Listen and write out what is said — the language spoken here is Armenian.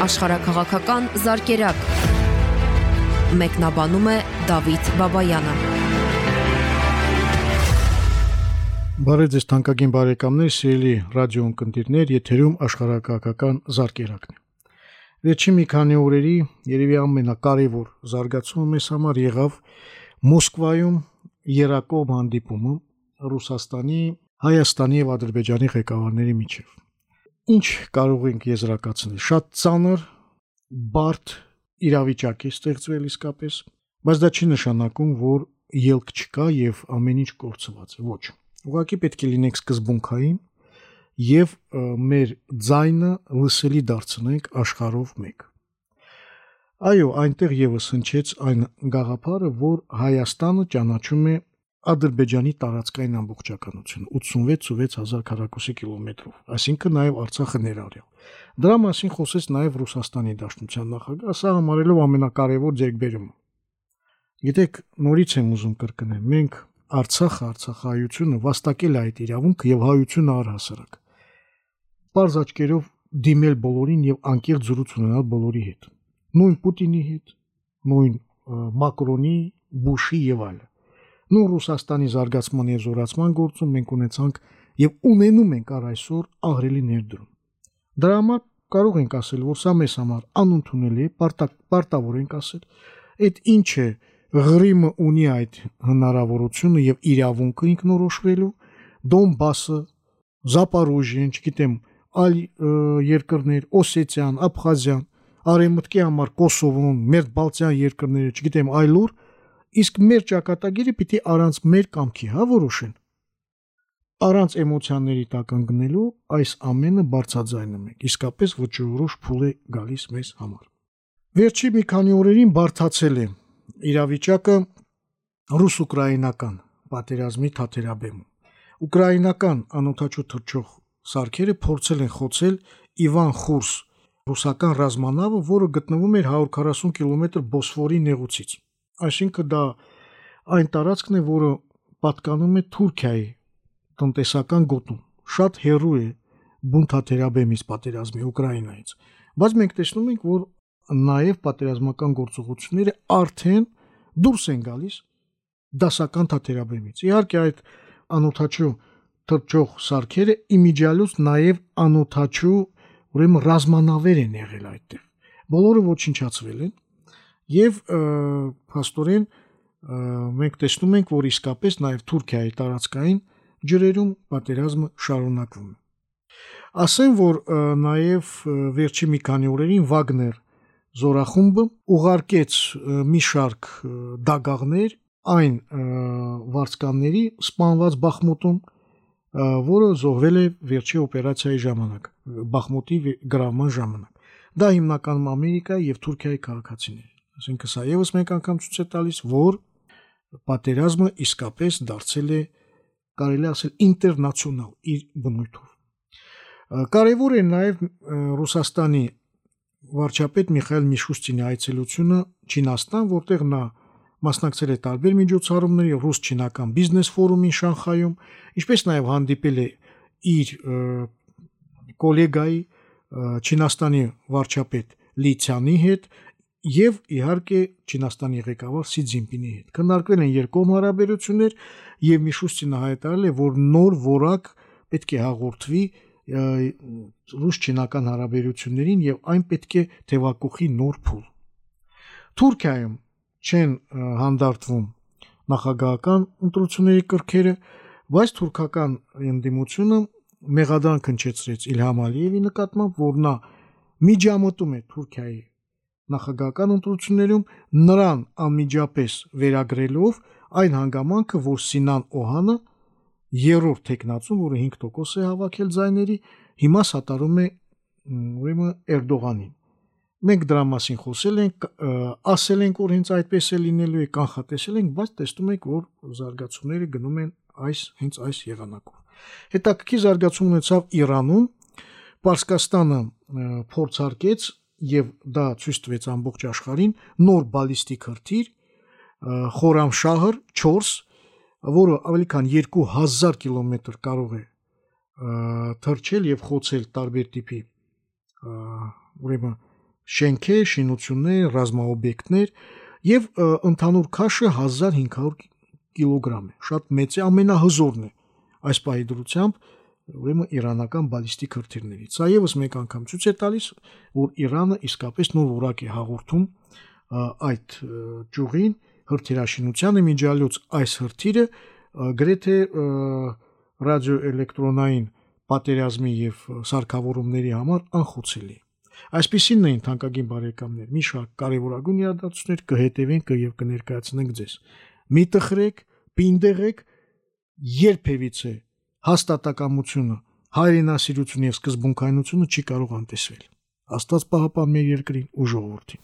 աշխարհակղական զարգերակ։ Մեկնաբանում է Դավիթ Բաբայանը։ Բարև ձեզ թանկագին բարեկամներ, սիրելի ռադիո ընկերներ, եթերում աշխարհակղական զարգերակն է։ Վերջին մի քանի օրերի երևի ամենակարևոր զարգացումը մեզ համար եղավ Մոսկվայում Երակոմ հանդիպումը Ռուսաստանի, Հայաստանի եւ Ադրբեջանի ղեկավարների միջև։ Ինչ կարող ենք եզրակացնել։ Շատ ծանր, բարդ իրավիճակ է ստեղծվել իսկապես, բայց դա չի նշանակում, որ ելք չկա եւ ամեն ինչ կորցված է։ Ոչ։ Ուղղակի պետք է լինենք սկզբունքային եւ մեր ձայնը լսելի դարձնենք աշխարհով մեկ։ Այո, այնտեղ եւս հնչեց այն գաղափարը, որ Հայաստանը ճանաչում է Ադրբեջանի տարածքային ամբողջականություն 86000 քառակուսի կիլոմետրով, այսինքն նաև Արցախը ներառյալ։ Դրա մասին խոսեց նաև Ռուսաստանի Դաշնության նախագահ, սա համարելով ամենակարևոր ձեռքբերումը։ Գիտեք, նորից եմ ուզում կրկնել, մենք Արցախը, Արցախայությունը վաստակել է այդ իրավունքը եւ հայությունը առհասարակ པարզ աչքերով դիմել բոլորին եւ անկեղծ զրույց ունենալ բոլորի հետ։ Նույն Պուտինի հետ, նույն Մակրոնի, Բուշի եւ այլը։ Նույն Ռուսաստանի զարգացման եւ զորացման գործում մենք ունեցանք եւ ունենում ենք առ այսօր աղրելի ներդրում։ Դրա համար կարող ենք ասել, որ սա մեզ համար անընդունելի է, պարտավոր ենք ասել։ Այդ ինչ է Ղրիմը ունի այդ հնարավորությունը եւ իրավունքը ինքնորոշվելու Դոնբասը, Զապարոժիան, չգիտեմ, այլ երկրներ, Օսետիան, Աբխազիան, արևմուտքի համար Կոսովոն, մեր Բալտյան երկրները, չգիտեմ, այլուր, իսկ մեր ճակատագիրը պիտի առանց մեր կամքի հա որոշեն։ Առանց էմոցիաների տակ ընկնելու այս ամենը բարձաձայնում ենք։ Իսկապես ոչորոշ փուլ է գալիս մեզ համար։ Վերջի մի քանի օրերին բարթացել է իրավիճակը ռուս-ուկրաինական պատերազմի թաթերաբեմում։ Ուկրաինական անօթաչու թռչող սարքերը փորձել են խոցել Իվան Խուրս ռուսական ռազմանավը, որը գտնվում էր 140 կիլոմետր Բոսֆորի նեղուցից։ Այսինքն դա այն տարածքն է, որը պատկանում է Թուրքիայի տնտեսական գոտուն։ Շատ հեռու է բունթաթերաբեմից պատերազմի Ուկրաինայից։ Բայց մենք տեսնում ենք, որ նաև պատերազմական գործողությունները արդեն դուրս են գալիս դասական թաթերաբեմից։ Իհարկե այդ անօթաչու թրջող սարքերը իմիջիալուց նաև անօթաչու ուրեմն ռազմանավեր են եղել այդտեղ բոլորը ոչնչացվել են եւ փաստորեն մենք տեսնում ենք որ իսկապես նաև Թուրքիայի տարածքային ջրերում պատերազմը շարունակվում է ասեմ որ նաև վերջի մի քանի օրերին Վագներ զորախումբը ուղարկեց մի շարք դագաղներ այն վարձկանների սպանված Բախմուտում որը զոհվել է վերջի օպերացիայի ժամանակ, Բախմուտի գրավման ժամանակ։ Դա հիմնականում Ամերիկայի եւ Թուրքիայի քաղաքացիներ։ Այսինքն սա եւս մեկ անգամ ցույց է տալիս, որ պատերազմը իսկապես դարձել է կարելի ասել ինտերնացիոնալ իր բնույթով։ Կարևոր է նաև Ռուսաստանի վարչապետ Միխայել Միշուստինի այցելությունը Չինաստան, որտեղ նա մասնակցել է տարբեր միջոցառումների ռուս-չինական բիզնես ֆորումին Շանխայում, ինչպես նաև հանդիպել է իր գոլեգայի Չինաստանի վարչապետ Լի Ցյանի հետ եւ իհարկե Չինաստանի ղեկավար Սի Ցզինպինի հետ։ Քննարկվել են երկկողմ հարաբերություններ եւ Միշուստինը հայտարարել է, որ նոր որակ պետք է հաղորդվի ռուս-չինական հարաբերություններին եւ այն պետք է թևակողի նոր փուլ։ Թուրքիայում չեն հանդարտվում նախագահական ընտրությունների կրքերը, բայց թուրքական ընդդիմությունը մեղադրանք հնչեցրեց Իլհամ Ալիևի նկատմամբ, որ նա միջամտում է Թուրքիայի նախագահական ընտրություններում նրան անմիջապես վերագրելով այն հանգամանքը, որ Սինան Օհանը երրորդ տեխնացում, որը 5% է հավաքել ձայների, հիմա սատարում է ուրեմն Էրդողանին մենք դրա մասին խոսել ենք, ասել ենք, որ հենց այդպես է լինելու է, կանխատեսել ենք, բայց տեսնում եք, որ զարգացումները գնում են այս հենց այս եղանակով։ Հետաքրքիր զարգացում ունեցավ Իրանում, Պարսկաստանը փորձարկեց եւ դա ցույց տվեց ամբողջ աշխարհին նոր բալիստիկ հրթիռ Խորամշահր 4, որը ավելի քան 2000 կիլոմետր կարող է թռչել եւ խոցել տարբեր տիպի ուրեմն շենքեր, շինություններ, ռազմաօբյեկտներ եւ ընդհանուր քաշը 1500 կիլոգրամ է։ Շատ մեծ է, ամենահզորն է այս պահի դրությամբ ուրեմն իրանական բալիստիկ հրթիռներից։ Սա եւս մեկ անգամ ցույց է տալիս, որ Իրանը իսկապես նոր որակ է հաղորդում այդ ճյուղին հրթիռաշինությանը միջալյուց այս հրթիռը գրեթե ռադիոէլեկտրոնային պատերազմի եւ սարքավորումների համար անխոցելի։ Այսպիսինն էին թանկագին բարեկամներ։ Մի շարք կարևորագույն իրադարձություններ կհետևենք եւ կներկայացնենք ձեզ։ Մի տխրեք, պինդեղեք երբևիցե հաստատակամությունը, հայրենասիրությունը եւ սկզբունքայնությունը չի կարող անտեսվել։ Աստված պահապան մեր երկրին ու ժողովրդին։